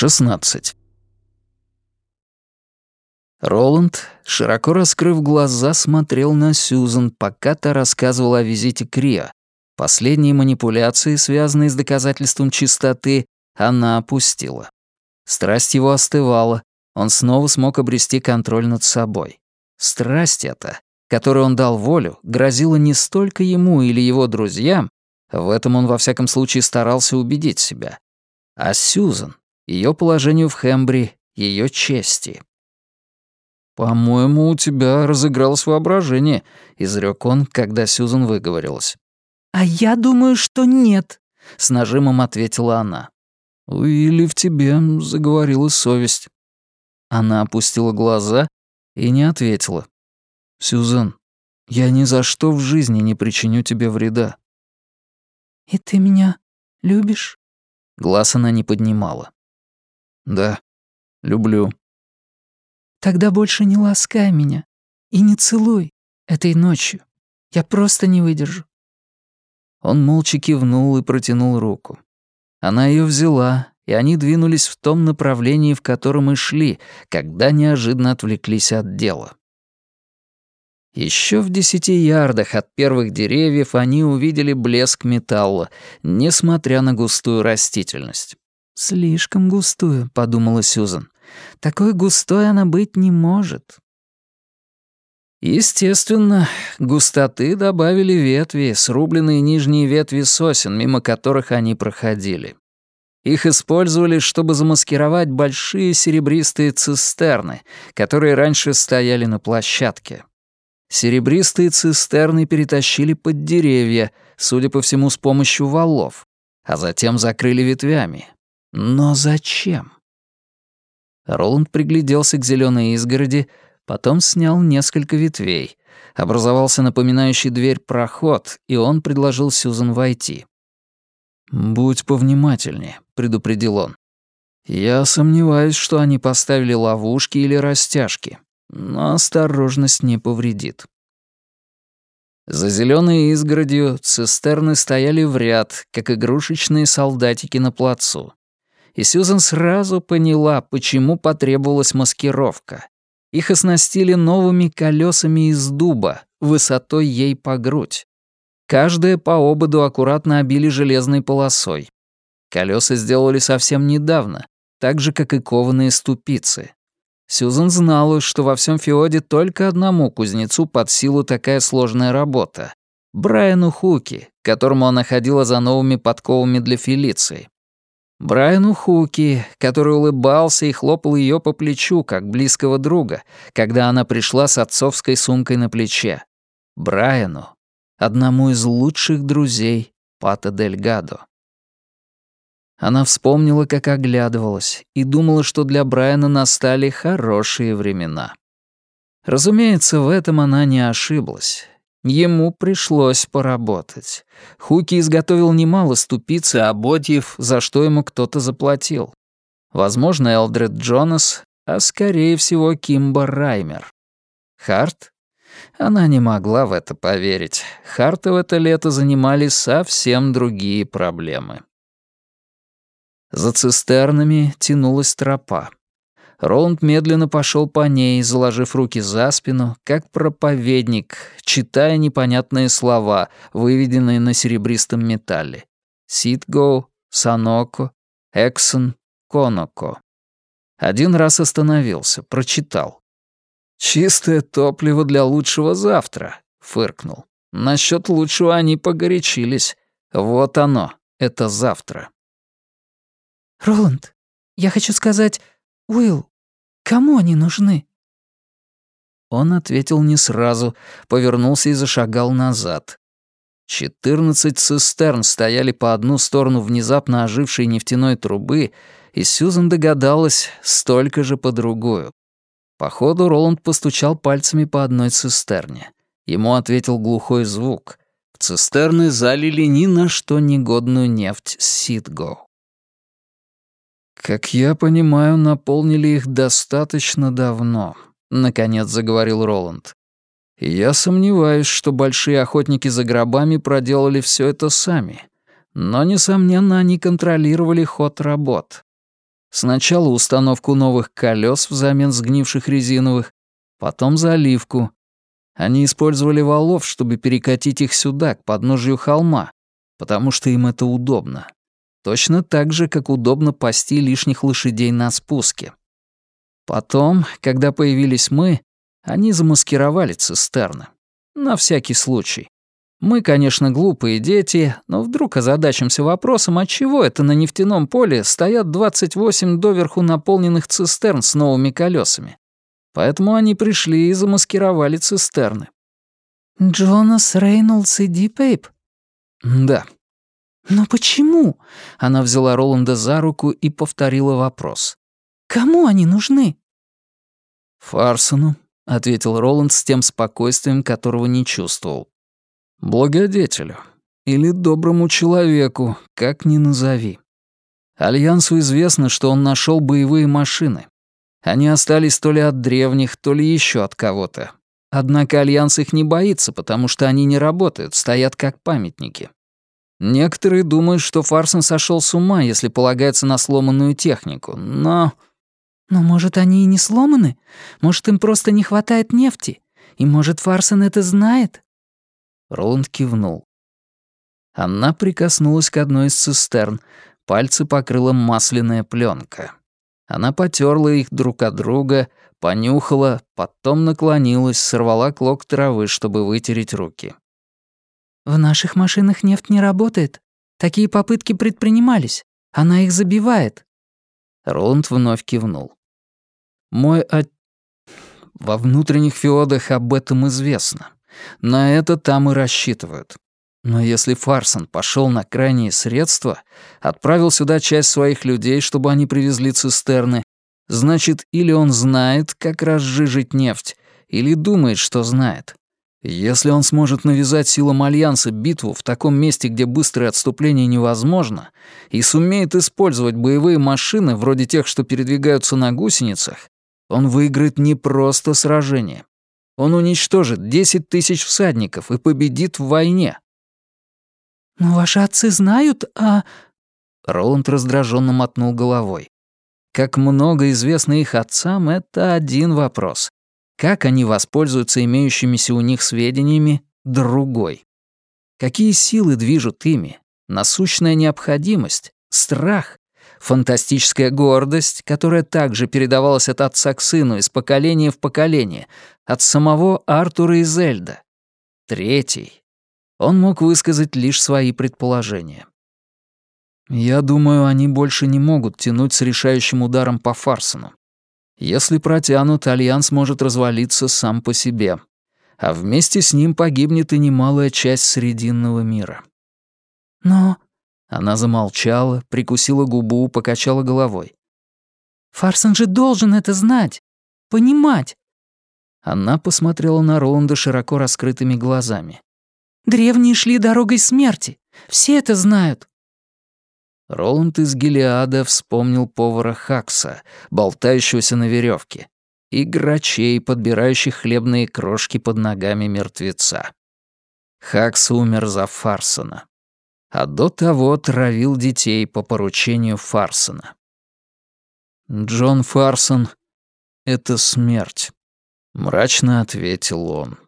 16. Роланд, широко раскрыв глаза, смотрел на Сьюзан, пока та рассказывала о визите Крио. Последние манипуляции, связанные с доказательством чистоты, она опустила. Страсть его остывала, он снова смог обрести контроль над собой. Страсть эта, которой он дал волю, грозила не столько ему или его друзьям, в этом он во всяком случае старался убедить себя, а Сьюзан, ее положению в Хембри, ее чести. «По-моему, у тебя разыгралось воображение», — изрек он, когда Сьюзан выговорилась. «А я думаю, что нет», — с нажимом ответила она. «Или в тебе заговорила совесть». Она опустила глаза и не ответила. «Сьюзан, я ни за что в жизни не причиню тебе вреда». «И ты меня любишь?» Глаз она не поднимала. Да, люблю. Тогда больше не ласкай меня и не целуй этой ночью. Я просто не выдержу. Он молча кивнул и протянул руку. Она ее взяла, и они двинулись в том направлении, в котором и шли, когда неожиданно отвлеклись от дела. Еще в десяти ярдах от первых деревьев они увидели блеск металла, несмотря на густую растительность. «Слишком густую», — подумала Сьюзан. «Такой густой она быть не может». Естественно, густоты добавили ветви, срубленные нижние ветви сосен, мимо которых они проходили. Их использовали, чтобы замаскировать большие серебристые цистерны, которые раньше стояли на площадке. Серебристые цистерны перетащили под деревья, судя по всему, с помощью валов, а затем закрыли ветвями, но зачем? Роланд пригляделся к зеленой изгороди, потом снял несколько ветвей. Образовался напоминающий дверь проход, и он предложил Сьюзан войти. «Будь повнимательнее», — предупредил он. «Я сомневаюсь, что они поставили ловушки или растяжки, но осторожность не повредит». За зеленой изгородью цистерны стояли в ряд, как игрушечные солдатики на плацу и Сьюзен сразу поняла, почему потребовалась маскировка. Их оснастили новыми колесами из дуба, высотой ей по грудь. Каждое по ободу аккуратно обили железной полосой. Колеса сделали совсем недавно, так же, как и кованые ступицы. Сьюзен знала, что во всем Феоде только одному кузнецу под силу такая сложная работа — Брайану Хуки, которому она ходила за новыми подковами для Фелиции. Брайану Хуки, который улыбался и хлопал ее по плечу, как близкого друга, когда она пришла с отцовской сумкой на плече. Брайану, одному из лучших друзей Пата Дель Гадо. Она вспомнила, как оглядывалась, и думала, что для Брайана настали хорошие времена. Разумеется, в этом она не ошиблась. Ему пришлось поработать. Хуки изготовил немало ступиц и ободьев, за что ему кто-то заплатил. Возможно, Элдред Джонас, а скорее всего Кимба Раймер. Харт? Она не могла в это поверить. Харта в это лето занимали совсем другие проблемы. За цистернами тянулась тропа. Роланд медленно пошел по ней, заложив руки за спину, как проповедник, читая непонятные слова, выведенные на серебристом металле. Ситго, Саноко, Эксон, Коноко. Один раз остановился, прочитал. «Чистое топливо для лучшего завтра», — фыркнул. «Насчет лучшего они погорячились. Вот оно, это завтра». «Роланд, я хочу сказать, Уилл, Кому они нужны?» Он ответил не сразу, повернулся и зашагал назад. Четырнадцать цистерн стояли по одну сторону внезапно ожившей нефтяной трубы, и Сьюзан догадалась, столько же по другую. Походу, Роланд постучал пальцами по одной цистерне. Ему ответил глухой звук. В цистерны залили ни на что негодную нефть Ситго. «Как я понимаю, наполнили их достаточно давно», — наконец заговорил Роланд. «Я сомневаюсь, что большие охотники за гробами проделали все это сами. Но, несомненно, они контролировали ход работ. Сначала установку новых колес взамен сгнивших резиновых, потом заливку. Они использовали валов, чтобы перекатить их сюда, к подножию холма, потому что им это удобно. Точно так же, как удобно пасти лишних лошадей на спуске. Потом, когда появились мы, они замаскировали цистерны. На всякий случай. Мы, конечно, глупые дети, но вдруг озадачимся вопросом, отчего это на нефтяном поле стоят 28 доверху наполненных цистерн с новыми колесами. Поэтому они пришли и замаскировали цистерны. «Джонас Рейнольдс и Дипейп?» «Да». «Но почему?» Она взяла Роланда за руку и повторила вопрос. «Кому они нужны?» «Фарсону», — ответил Роланд с тем спокойствием, которого не чувствовал. «Благодетелю. Или доброму человеку, как ни назови. Альянсу известно, что он нашел боевые машины. Они остались то ли от древних, то ли еще от кого-то. Однако Альянс их не боится, потому что они не работают, стоят как памятники. Некоторые думают, что Фарсон сошел с ума, если полагается на сломанную технику, но но, может, они и не сломаны? Может, им просто не хватает нефти? И, может, Фарсон это знает?» Роланд кивнул. Она прикоснулась к одной из цистерн. Пальцы покрыла масляная пленка. Она потерла их друг от друга, понюхала, потом наклонилась, сорвала клок травы, чтобы вытереть руки. «В наших машинах нефть не работает. Такие попытки предпринимались. Она их забивает». Роланд вновь кивнул. Мой от... Во внутренних феодах об этом известно. На это там и рассчитывают. Но если Фарсон пошел на крайние средства, отправил сюда часть своих людей, чтобы они привезли цистерны, значит, или он знает, как разжижить нефть, или думает, что знает. Если он сможет навязать силам Альянса битву в таком месте, где быстрое отступление невозможно, и сумеет использовать боевые машины, вроде тех, что передвигаются на гусеницах, он выиграет не просто сражение. Он уничтожит 10 тысяч всадников и победит в войне. «Но ваши отцы знают, а...» Роланд раздраженно мотнул головой. Как много известно их отцам, это один вопрос. Как они воспользуются имеющимися у них сведениями — другой. Какие силы движут ими? Насущная необходимость? Страх? фантастическая гордость, которая также передавалась от отца к сыну из поколения в поколение, от самого Артура и Зельда. Третий. Он мог высказать лишь свои предположения. Я думаю, они больше не могут тянуть с решающим ударом по Фарсону. Если протянут, Альянс может развалиться сам по себе. А вместе с ним погибнет и немалая часть Срединного мира. Но она замолчала, прикусила губу, покачала головой. «Фарсон же должен это знать, понимать». Она посмотрела на Роланда широко раскрытыми глазами. «Древние шли дорогой смерти. Все это знают». Роланд из Гелиада вспомнил повара Хакса, болтающегося на веревке, и грачей, подбирающих хлебные крошки под ногами мертвеца. Хакс умер за Фарсона а до того травил детей по поручению Фарсона. «Джон Фарсон — это смерть», — мрачно ответил он.